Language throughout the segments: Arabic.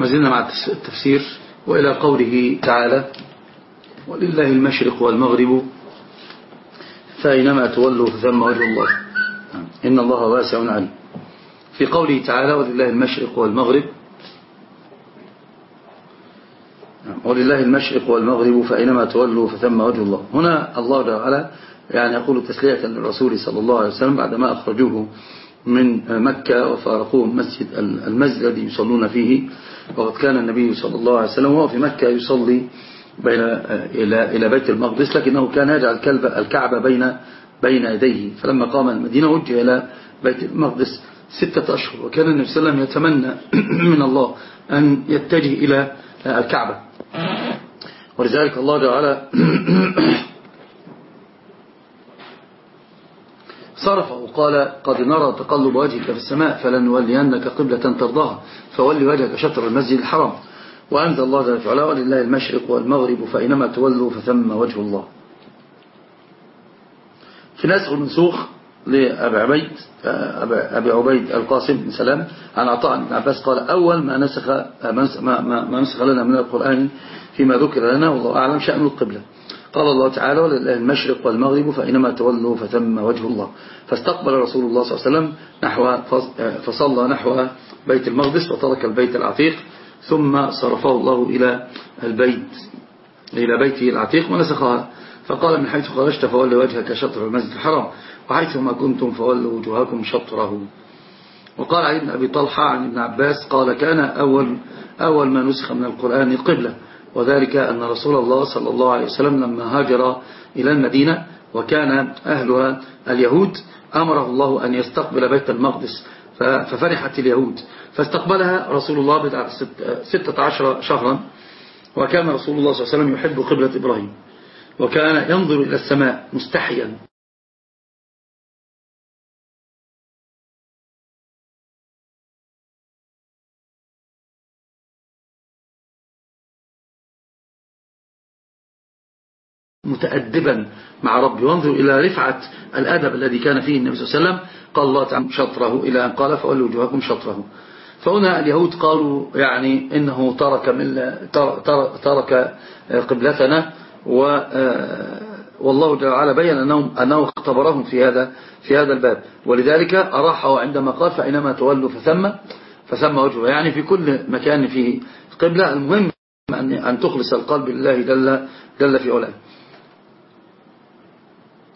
ما زلنا مع التفسير وإلى قوله تعالى ولله المشرق والمغرب فأينما تولوا فثم وجه الله. إن الله واسع عليم. في قوله تعالى ولله المشرق والمغرب. ولله المشرق والمغرب فأينما تولوا فثم وجه الله. هنا الله تعالى يعني يقول تسلية للرسول صلى الله عليه وسلم بعدما أخرجوه من مكة وفارقوه مسجد المسجد الذي يصلون فيه. وقد كان النبي صلى الله عليه وسلم وهو في مكة يصلي بين إلى إلى بيت المقدس لكنه كان يجعل الكعبة بين بين يديه. فلما قام المدينة وجه إلى بيت المقدس ستة أشهر. وكان النبي صلى الله عليه وسلم يتمنى من الله أن يتجه إلى الكعبة. ولذلك الله تعالى صرف وقال قد نرى تقلب وجهك في السماء فلنولينك قبلة ترضاها فولي وجهك شطر المسجد الحرام. وأنزل الله جل وعلا ولله المشرق والمغرب فإنما تولوا فثم وجه الله. في نسخ المنسوخ لأبي عبيد أبي عبيد القاسم بن سلام عن عطاء بن عباس قال أول ما نسخ ما نسخ لنا من القرآن فيما ذكر لنا والله أعلم شأن القبلة. قال الله تعالى المشرق والمغرب فإنما تولوا فثم وجه الله. فاستقبل رسول الله صلى الله عليه وسلم نحو فصلى نحو بيت المقدس وترك البيت العتيق ثم صرفه الله إلى البيت إلى بيته العتيق ونسخها. فقال من حيث خرجت فولي وجهك شطر المسجد الحرام وحيث ما كنتم فولوا وجوهكم شطره. وقال علي بن أبي طلحة عن ابن عباس قال كان أول, أول ما نسخ من القرآن القبلة وذلك أن رسول الله صلى الله عليه وسلم لما هاجر إلى المدينة وكان أهلها اليهود أمره الله أن يستقبل بيت المقدس. ففرحت اليهود. فاستقبلها رسول الله بدعة ستة عشر شهرا وكان رسول الله صلى الله عليه وسلم يحب قبلة إبراهيم وكان ينظر إلى السماء مستحيا. متأدبا مع ربي. وانظر إلى رفعة الأدب الذي كان فيه النبي صلى الله عليه وسلم. قال الله تعالى شطره إلى أن قال فأولوا وجوهكم شطره. فهنا اليهود قالوا يعني إنه ترك, من ترك قبلتنا و والله جل وعلا بين أنهم أنه اختبرهم في هذا في هذا الباب. ولذلك أراحه عندما قال فإنما تولوا فثم فثم وجهه. يعني في كل مكان فيه قبلة. المهم أن تخلص القلب لله جل, جل في علاه.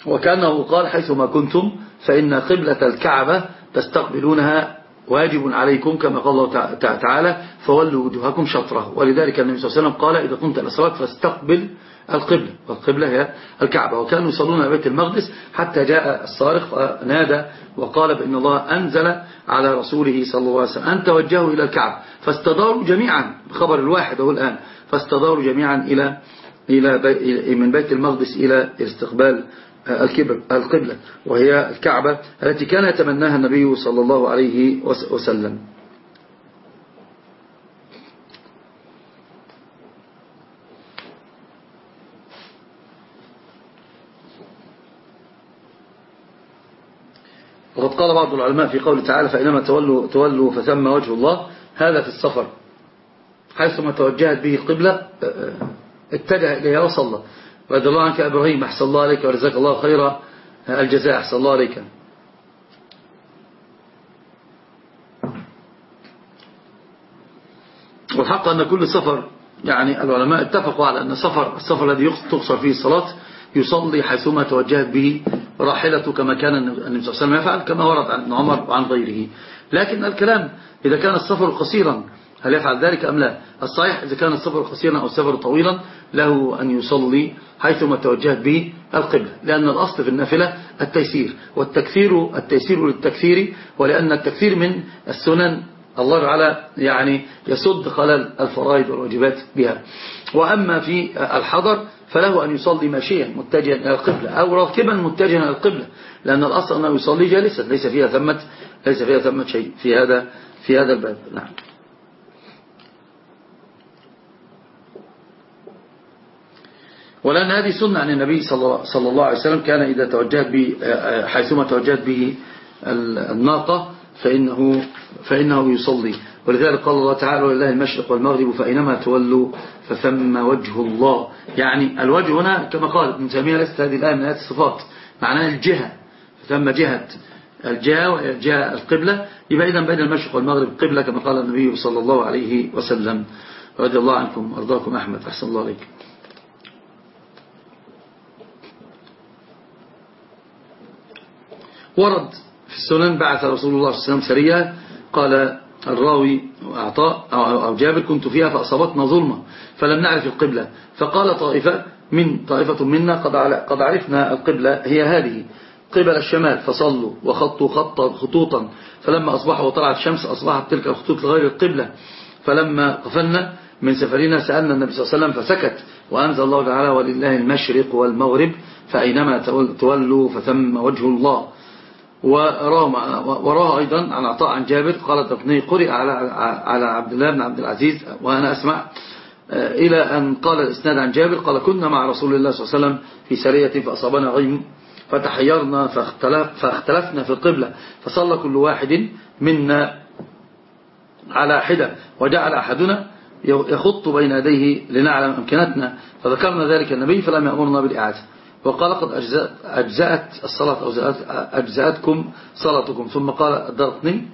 وكأنه قال حيثما كنتم فإن قبلة الكعبة تستقبلونها واجب عليكم كما قال الله تعالى فولوا وجوهكم شطره. ولذلك النبي صلى الله عليه وسلم قال إذا قمت الأسرات فاستقبل القبلة. والقبلة هي الكعبة. وكانوا يصلون على بيت المقدس حتى جاء الصارخ فنادى وقال بأن الله أنزل على رسوله صلى الله عليه وسلم أن توجهوا إلى الكعبة. فاستداروا جميعا بخبر الواحد هو الآن. فاستداروا جميعا إلى إلى من بيت المقدس إلى استقبال القبلة وهي الكعبة التي كان يتمناها النبي صلى الله عليه وسلم. وقد قال بعض العلماء في قول تعالى فإنما تولوا, تولوا فثم وجه الله. هذا في السفر. حيثما توجهت به القبلة اتجه إليها وصلى. الله عنك إبراهيم أحسن الله عليك ورزاك الله خير الجزاء أحسن الله عليك. والحق أن كل سفر يعني العلماء اتفقوا على أن سفر السفر الذي تقصر فيه الصلاة يصلي حيثما توجهت به راحلته كما كان النبي صلى الله عليه وسلم يفعل كما ورد عن عمر وعن غيره. لكن الكلام إذا كان السفر قصيرا هل يفعل ذلك أم لا؟ الصحيح إذا كان السفر قصيرا أو السفر طويلا له أن يصلي حيثما توجهت به القبلة لأن الأصل في النافلة التيسير والتكثير التيسير للتكثير ولأن التكثير من السنن الله تعالى يعني يسد خلل الفرائض والواجبات بها. وأما في الحضر فله أن يصلي ماشيا متجها إلى القبلة أو راكبا متجها إلى القبلة لأن الأصل أنه يصلي جالسا ليس فيها ثمة ليس فيها ثمة شيء في هذا في هذا الباب. نعم. ولأن هذه سنة عن النبي صلى الله عليه وسلم كان إذا توجهت به حيثما توجهت به الناقة فإنه, فإنه يصلي. ولذلك قال الله تعالى ولله المشرق والمغرب فأينما تولوا فثم وجه الله. يعني الوجه هنا كما قال ابن تيمية ليست هذه الآية من آيات الصفات. معناها الجهة. فثم جهة الجهة وجهة القبلة. يبقى إذا بين المشرق والمغرب قبلة كما قال النبي صلى الله عليه وسلم. رضي الله عنكم وأرضاكم أحمد. أحسن الله عليك. ورد في السنن بعث رسول الله صلى الله عليه وسلم سرية قال الراوي أعطاء أو جابر كنت فيها فأصابتنا ظلمة فلم نعرف القبلة. فقال طائفة من طائفة منا قد عرفنا القبلة هي هذه. قبل الشمال فصلوا وخطوا خطا خطوطا. فلما أصبحوا وطلعت الشمس أصبحت تلك الخطوط لغير القبلة. فلما قفلنا من سفرنا سألنا النبي صلى الله عليه وسلم فسكت. وأنزل الله تعالى ولله المشرق والمغرب فأينما تولوا فثم وجه الله. وراه أيضا عن عطاء عن جابر قال تقني قرئ على على عبد الله بن عبد العزيز وأنا أسمع آه، إلى أن قال الإسناد عن جابر قال كنا مع رسول الله صلى الله عليه وسلم في سرية فأصابنا غيم فتحيرنا فاختلف فاختلفنا في القبلة فصلى كل واحد منا على حدة وجعل أحدنا يخط بين يديه لنعلم أمكنتنا فذكرنا ذلك النبي فلم يأمرنا بالإعادة. وقال قد أجزأت الصلاة أو أجزأتكم صلاتكم. ثم قال الدرقني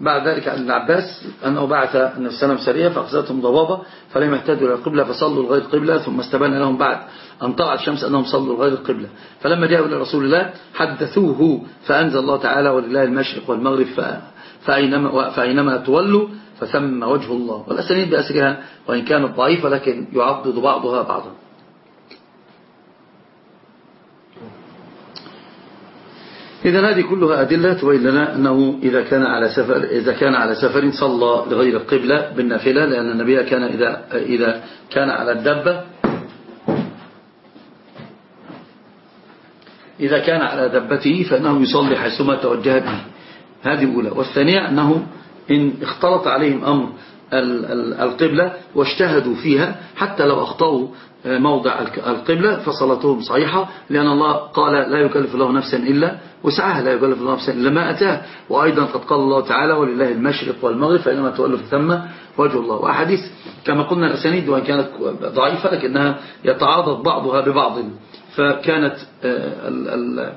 بعد ذلك عن ابن عباس أنه بعث عليه وسلم سرية فأخذتهم ضبابة فلم يهتدوا إلى القبلة فصلوا لغير القبلة ثم استبان لهم بعد أن طلعت الشمس أنهم صلوا لغير القبلة. فلما جاءوا إلى رسول الله حدثوه فأنزل الله تعالى ولله المشرق والمغرب فأينما, فأينما تولوا فثم وجه الله. والأسانيد بأسرها وإن كانت ضعيفة لكن يعضد بعضها بعضا. إذا هذه كلها أدلة تبين لنا أنه إذا كان على سفر إذا كان على سفر صلى لغير القبلة بالنافلة لأن النبي كان إذا إذا كان على الدبة إذا كان على دبته فإنه يصلي حيثما توجه به. هذه أولى والثانية أنه إن اختلط عليهم أمر القبلة واجتهدوا فيها حتى لو أخطأوا موضع القبلة فصلاتهم صحيحة لأن الله قال لا يكلف الله نفسا إلا وسعها لا يكلف الله نفسا إلا ما أتاه. وأيضا قد قال الله تعالى ولله المشرق والمغرب فإنما تؤلف ثم وجه الله. وأحاديث كما قلنا الأسانيد وإن كانت ضعيفة لكنها يتعاضد بعضها ببعض. فكانت آه، ال ال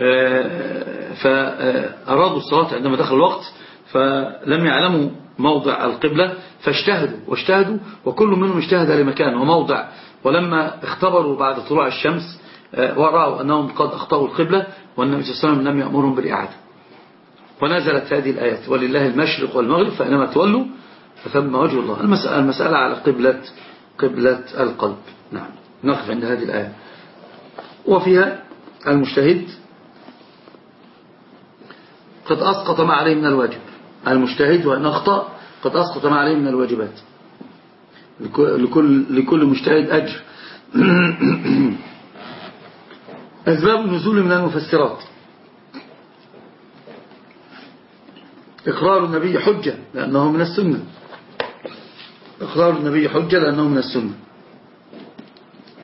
آه، فأرادوا الصلاة عندما دخل الوقت فلم يعلموا موضع القبلة فاجتهدوا واجتهدوا وكل منهم اجتهد لمكان وموضع. ولما اختبروا بعد طلوع الشمس آه، ورأوا أنهم قد أخطأوا القبلة والنبي صلى الله عليه وسلم لم يأمرهم بالإعادة. ونزلت هذه الآيات ولله المشرق والمغرب فإنما تولوا فثم وجه الله. المسألة, المسألة على قبلة قبلة القلب. نعم. نقف عند هذه الآية. وفيها المجتهد قد أسقط ما عليه من الواجب. المجتهد وإن أخطأ قد أسقط ما عليه من الواجبات. لكل, لكل مجتهد أجر. أسباب النزول من المفسرات. إقرار النبي حجة لأنه من السنة. إقرار النبي حجة لأنه من السنة.